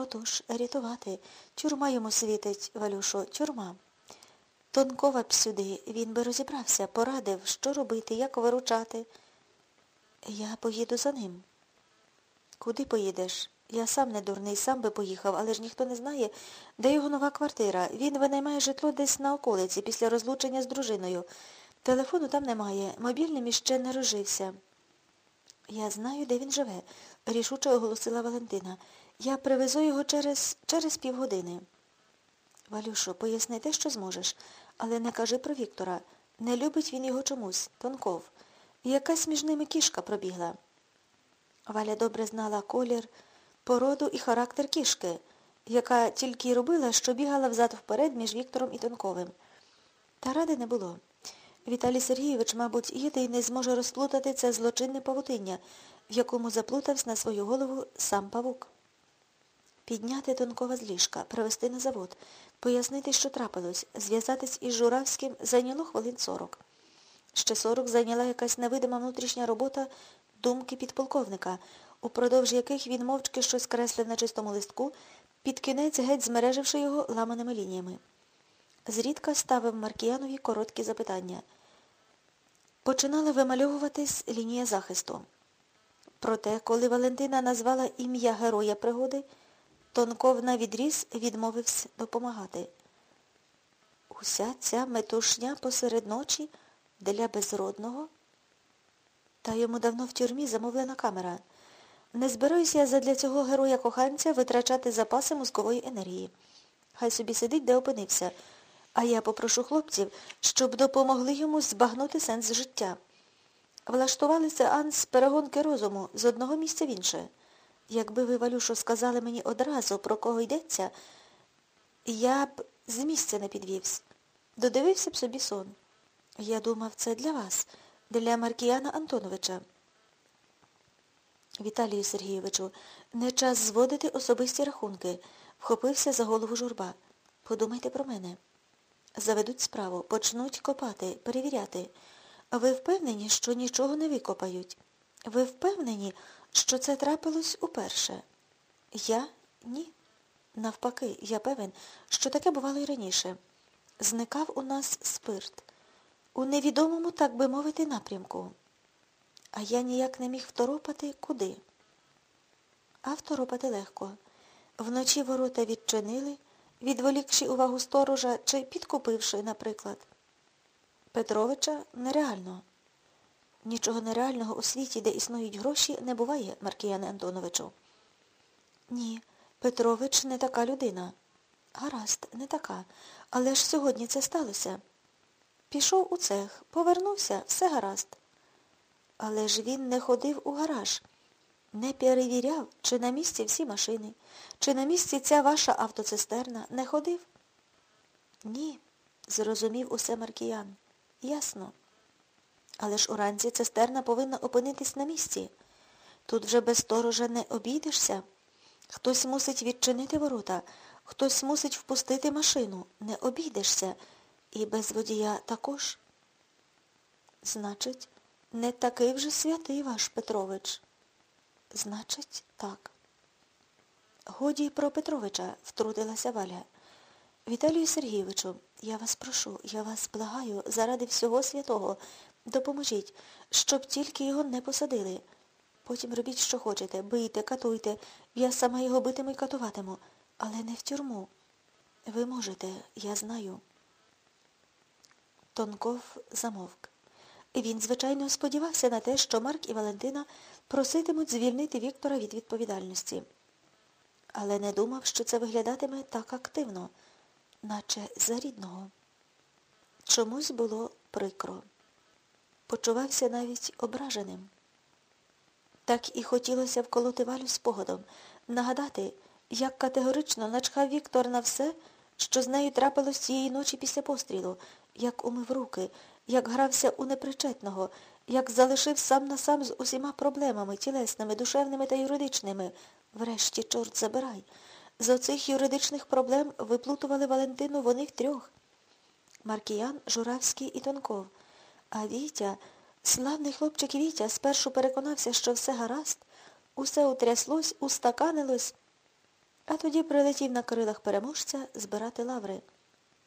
Отож, рятувати. Тюрма йому світить, Валюшо, тюрма. Тонкова б сюди, він би розібрався, порадив, що робити, як виручати. Я поїду за ним. Куди поїдеш? Я сам не дурний, сам би поїхав, але ж ніхто не знає, де його нова квартира. Він винаймає житло десь на околиці після розлучення з дружиною. Телефону там немає, мобільним іще не розжився. Я знаю, де він живе, рішуче оголосила Валентина. Я привезу його через через півгодини. Валюшо, поясни те, що зможеш, але не кажи про Віктора. Не любить він його чомусь, тонков. Якась між ними кішка пробігла. Валя добре знала колір, породу і характер кішки, яка тільки й робила, що бігала взад вперед між Віктором і Тонковим. Та ради не було. Віталій Сергійович, мабуть, єдиний зможе розплутати це злочинне павутиння, в якому заплутався на свою голову сам павук. Підняти Тонкова з ліжка, привезти на завод, пояснити, що трапилось, зв'язатись із Журавським зайняло хвилин сорок. Ще сорок зайняла якась невидима внутрішня робота думки підполковника, упродовж яких він мовчки щось креслив на чистому листку, під кінець геть змереживши його ламаними лініями. Зрідка ставив Маркіянові короткі запитання. Починала вимальовуватись лінія захисту. Проте, коли Валентина назвала ім'я героя пригоди, Тонков на відріз відмовився допомагати. Уся ця метушня посеред ночі для безродного? Та йому давно в тюрмі замовлена камера. Не збираюся я задля цього героя-коханця витрачати запаси мозкової енергії. Хай собі сидить, де опинився. А я попрошу хлопців, щоб допомогли йому збагнути сенс життя. Влаштували сеанс перегонки розуму з одного місця в інше. Якби ви, Валюшо, сказали мені одразу, про кого йдеться, я б з місця не підвівся. Додивився б собі сон. Я думав, це для вас, для Маркіяна Антоновича. Віталію Сергійовичу, не час зводити особисті рахунки, вхопився за голову журба. Подумайте про мене. Заведуть справу, почнуть копати, перевіряти. Ви впевнені, що нічого не викопають? Ви впевнені, що це трапилось уперше? Я? Ні. Навпаки, я певен, що таке бувало й раніше. Зникав у нас спирт. У невідомому, так би мовити, напрямку. А я ніяк не міг второпати куди. А второпати легко. Вночі ворота відчинили, відволікши увагу сторожа чи підкупивши, наприклад. Петровича нереально. Нічого нереального у світі, де існують гроші, не буває, Маркіяне Антоновичу. Ні, Петрович не така людина. Гаразд, не така. Але ж сьогодні це сталося. Пішов у цех, повернувся, все гаразд. Але ж він не ходив у гараж, не перевіряв, чи на місці всі машини, чи на місці ця ваша автоцистерна не ходив? Ні, зрозумів усе Маркіян. Ясно. Але ж уранці цистерна повинна опинитись на місці. Тут вже без сторожа не обійдешся. Хтось мусить відчинити ворота, хтось мусить впустити машину. Не обійдешся. І без водія також. Значить, не такий вже святий ваш Петрович. Значить, так. Годі про Петровича, втрутилася Валя. Віталію Сергійовичу, я вас прошу, я вас благаю, заради всього святого, допоможіть, щоб тільки його не посадили. Потім робіть, що хочете, бийте, катуйте, я сама його битиму і катуватиму, але не в тюрму. Ви можете, я знаю. Тонков замовк. Він, звичайно, сподівався на те, що Марк і Валентина проситимуть звільнити Віктора від відповідальності. Але не думав, що це виглядатиме так активно, наче за рідного. Чомусь було прикро. Почувався навіть ображеним. Так і хотілося вколоти Валю спогадом, нагадати, як категорично начхав Віктор на все, що з нею трапилось цієї ночі після пострілу, як умив руки, як грався у непричетного, як залишив сам на сам з усіма проблемами, тілесними, душевними та юридичними. Врешті, чорт забирай. З оцих юридичних проблем виплутували Валентину вони трьох. Маркіян, Журавський і Тонков. А Вітя, славний хлопчик Вітя, спершу переконався, що все гаразд, усе утряслось, устаканилось. а тоді прилетів на крилах переможця збирати лаври.